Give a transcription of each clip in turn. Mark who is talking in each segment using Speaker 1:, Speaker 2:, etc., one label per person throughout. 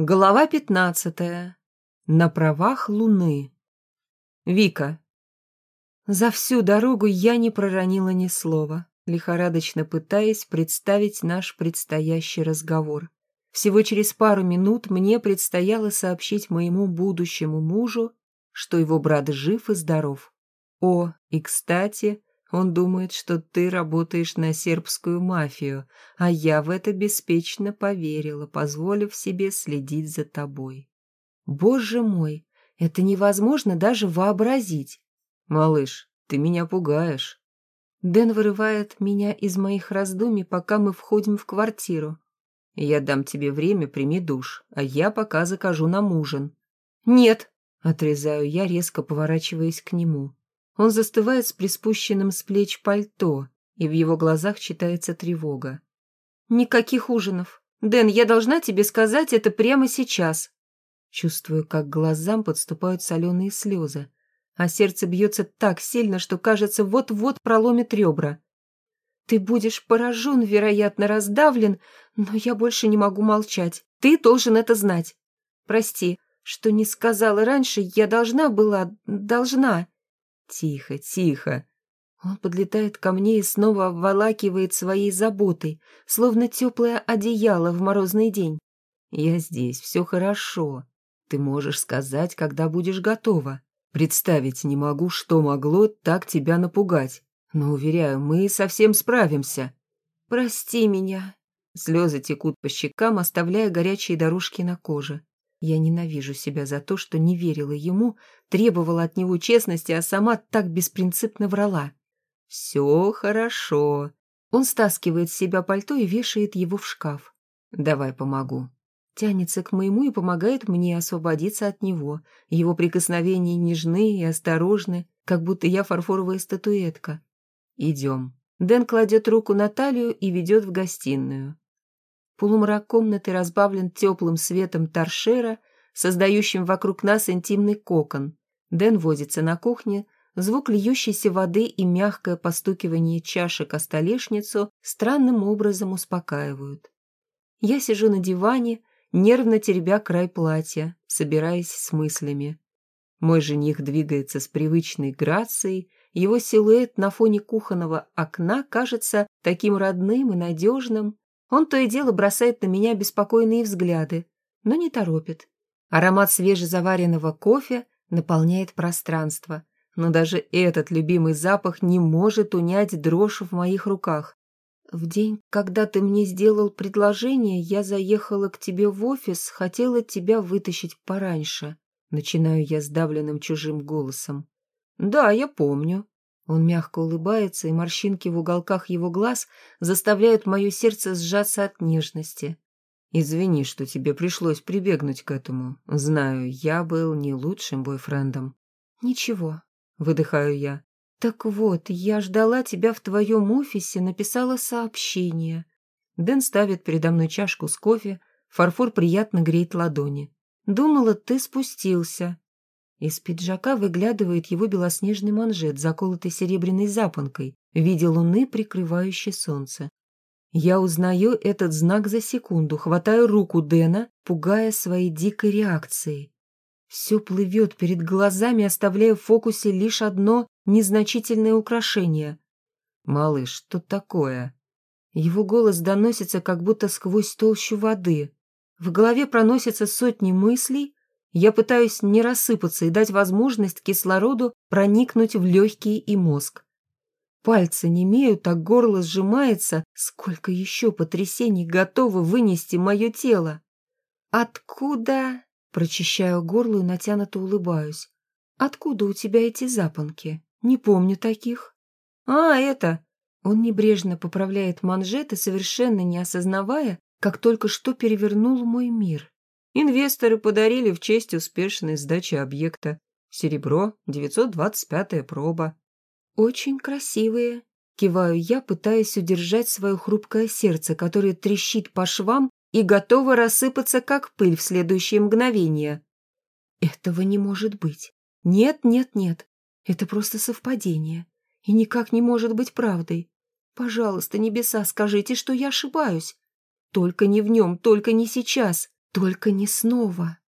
Speaker 1: Глава пятнадцатая. На правах Луны. Вика. За всю дорогу я не проронила ни слова, лихорадочно пытаясь представить наш предстоящий разговор. Всего через пару минут мне предстояло сообщить моему будущему мужу, что его брат жив и здоров. О, и кстати, он думает, что ты работаешь на сербскую мафию, а я в это беспечно поверила, позволив себе следить за тобой. Боже мой, это невозможно даже вообразить. Малыш, ты меня пугаешь. Дэн вырывает меня из моих раздумий, пока мы входим в квартиру. Я дам тебе время, прими душ, а я пока закажу нам ужин. Нет, отрезаю я, резко поворачиваясь к нему. Он застывает с приспущенным с плеч пальто, и в его глазах читается тревога. «Никаких ужинов. Дэн, я должна тебе сказать это прямо сейчас». Чувствую, как глазам подступают соленые слезы, а сердце бьется так сильно, что, кажется, вот-вот проломит ребра. Ты будешь поражен, вероятно, раздавлен, но я больше не могу молчать. Ты должен это знать. Прости, что не сказала раньше, я должна была, должна. Тихо, тихо. Он подлетает ко мне и снова обволакивает своей заботой, словно теплое одеяло в морозный день. Я здесь, все хорошо. Ты можешь сказать, когда будешь готова. Представить не могу, что могло так тебя напугать. Но, уверяю, мы совсем справимся. Прости меня. Слезы текут по щекам, оставляя горячие дорожки на коже. Я ненавижу себя за то, что не верила ему, требовала от него честности, а сама так беспринципно врала. «Все хорошо». Он стаскивает с себя пальто и вешает его в шкаф. «Давай помогу». Тянется к моему и помогает мне освободиться от него. Его прикосновения нежны и осторожны, как будто я фарфоровая статуэтка. «Идем». Дэн кладет руку на талию и ведет в гостиную. Полумрак комнаты разбавлен теплым светом торшера, создающим вокруг нас интимный кокон. Дэн возится на кухне, звук льющейся воды и мягкое постукивание чашек о столешницу странным образом успокаивают. Я сижу на диване, нервно теребя край платья, собираясь с мыслями. Мой жених двигается с привычной грацией, его силуэт на фоне кухонного окна кажется таким родным и надежным, он то и дело бросает на меня беспокойные взгляды, но не торопит. Аромат свежезаваренного кофе наполняет пространство, но даже этот любимый запах не может унять дрожь в моих руках. В день, когда ты мне сделал предложение, я заехала к тебе в офис, хотела тебя вытащить пораньше. Начинаю я сдавленным чужим голосом. Да, я помню. Он мягко улыбается, и морщинки в уголках его глаз заставляют мое сердце сжаться от нежности. «Извини, что тебе пришлось прибегнуть к этому. Знаю, я был не лучшим бойфрендом». «Ничего», — выдыхаю я. «Так вот, я ждала тебя в твоем офисе, написала сообщение». Дэн ставит передо мной чашку с кофе, фарфор приятно греет ладони. «Думала, ты спустился. Из пиджака выглядывает его белоснежный манжет, заколотый серебряной запонкой, в виде луны, прикрывающей солнце. Я узнаю этот знак за секунду, хватаю руку Дэна, пугая своей дикой реакцией. Все плывет перед глазами, оставляя в фокусе лишь одно незначительное украшение. «Малыш, что такое?» Его голос доносится, как будто сквозь толщу воды. В голове проносятся сотни мыслей, я пытаюсь не рассыпаться и дать возможность кислороду проникнуть в легкие и мозг. Пальцы не имеют, а горло сжимается. Сколько еще потрясений готово вынести мое тело? Откуда? Прочищаю горло и натянуто улыбаюсь. Откуда у тебя эти запонки? Не помню таких. А, это... Он небрежно поправляет манжеты, совершенно не осознавая, как только что перевернул мой мир. Инвесторы подарили в честь успешной сдачи объекта. Серебро, 925-я проба. Очень красивые. Киваю я, пытаясь удержать свое хрупкое сердце, которое трещит по швам и готово рассыпаться, как пыль в следующее мгновение. Этого не может быть. Нет, нет, нет. Это просто совпадение. И никак не может быть правдой. Пожалуйста, небеса, скажите, что я ошибаюсь. Только не в нем, только не сейчас. Только не снова.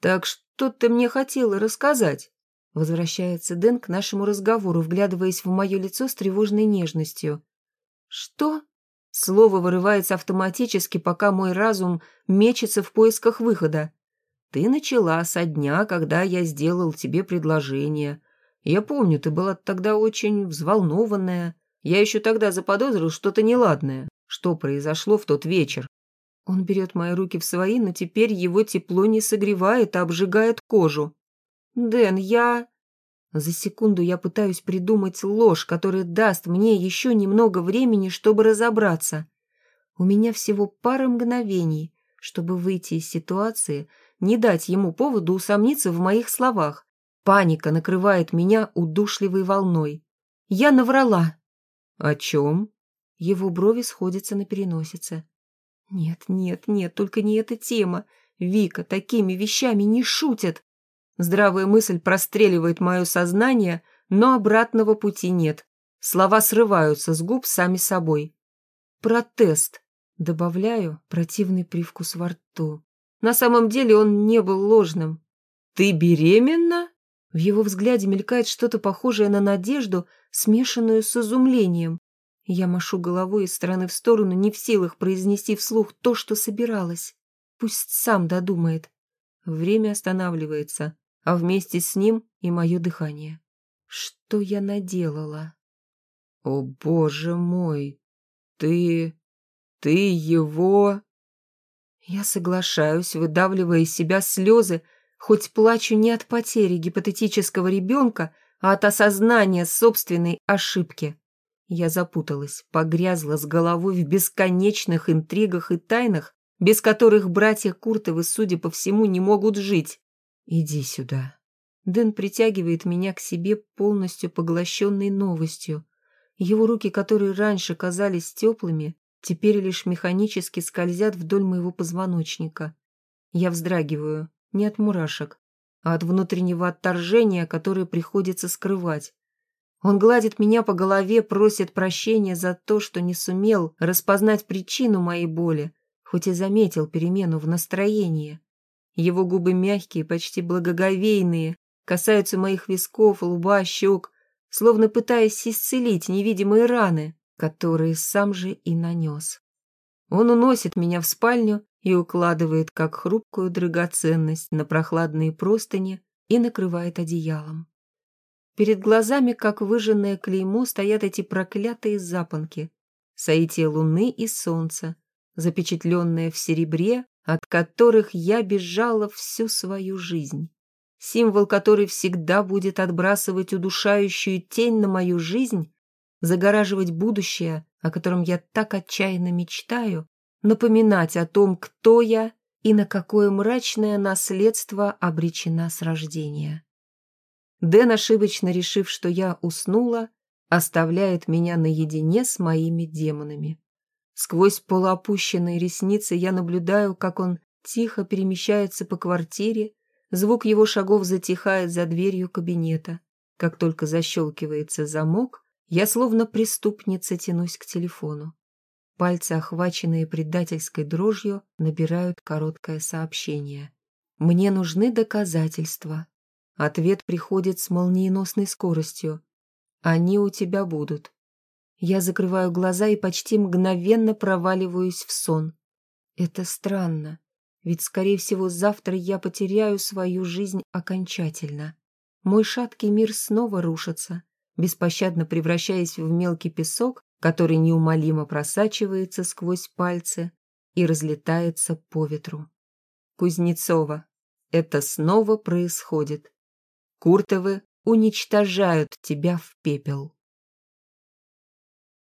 Speaker 1: Так что ты мне хотела рассказать? Возвращается Дэн к нашему разговору, вглядываясь в мое лицо с тревожной нежностью. Что? Слово вырывается автоматически, пока мой разум мечется в поисках выхода. Ты начала со дня, когда я сделал тебе предложение. Я помню, ты была тогда очень взволнованная. Я еще тогда заподозрил что-то неладное. Что произошло в тот вечер? Он берет мои руки в свои, но теперь его тепло не согревает, а обжигает кожу. «Дэн, я...» За секунду я пытаюсь придумать ложь, которая даст мне еще немного времени, чтобы разобраться. У меня всего пара мгновений, чтобы выйти из ситуации, не дать ему поводу усомниться в моих словах. Паника накрывает меня удушливой волной. Я наврала. «О чем?» Его брови сходятся на переносице. «Нет, нет, нет, только не эта тема. Вика, такими вещами не шутят!» Здравая мысль простреливает мое сознание, но обратного пути нет. Слова срываются с губ сами собой. «Протест», — добавляю противный привкус во рту. На самом деле он не был ложным. «Ты беременна?» В его взгляде мелькает что-то похожее на надежду, смешанную с изумлением. Я машу головой из стороны в сторону, не в силах произнести вслух то, что собиралась. Пусть сам додумает. Время останавливается, а вместе с ним и мое дыхание. Что я наделала? О, боже мой! Ты... ты его... Я соглашаюсь, выдавливая из себя слезы, хоть плачу не от потери гипотетического ребенка, а от осознания собственной ошибки. Я запуталась, погрязла с головой в бесконечных интригах и тайнах, без которых братья Куртовы, судя по всему, не могут жить. «Иди сюда». Дэн притягивает меня к себе, полностью поглощенной новостью. Его руки, которые раньше казались теплыми, теперь лишь механически скользят вдоль моего позвоночника. Я вздрагиваю, не от мурашек, а от внутреннего отторжения, которое приходится скрывать. Он гладит меня по голове, просит прощения за то, что не сумел распознать причину моей боли, хоть и заметил перемену в настроении. Его губы мягкие, почти благоговейные, касаются моих висков, лба, щек, словно пытаясь исцелить невидимые раны, которые сам же и нанес. Он уносит меня в спальню и укладывает, как хрупкую драгоценность, на прохладные простыни и накрывает одеялом. Перед глазами, как выжженное клеймо, стоят эти проклятые запонки. Соитие луны и солнца, запечатленное в серебре, от которых я бежала всю свою жизнь. Символ, который всегда будет отбрасывать удушающую тень на мою жизнь, загораживать будущее, о котором я так отчаянно мечтаю, напоминать о том, кто я и на какое мрачное наследство обречена с рождения. Дэн, ошибочно решив, что я уснула, оставляет меня наедине с моими демонами. Сквозь полуопущенные ресницы я наблюдаю, как он тихо перемещается по квартире, звук его шагов затихает за дверью кабинета. Как только защелкивается замок, я словно преступница тянусь к телефону. Пальцы, охваченные предательской дрожью, набирают короткое сообщение. «Мне нужны доказательства. Ответ приходит с молниеносной скоростью. Они у тебя будут. Я закрываю глаза и почти мгновенно проваливаюсь в сон. Это странно, ведь, скорее всего, завтра я потеряю свою жизнь окончательно. Мой шаткий мир снова рушится, беспощадно превращаясь в мелкий песок, который неумолимо просачивается сквозь пальцы и разлетается по ветру. Кузнецова, это снова происходит. Куртовы уничтожают тебя в пепел.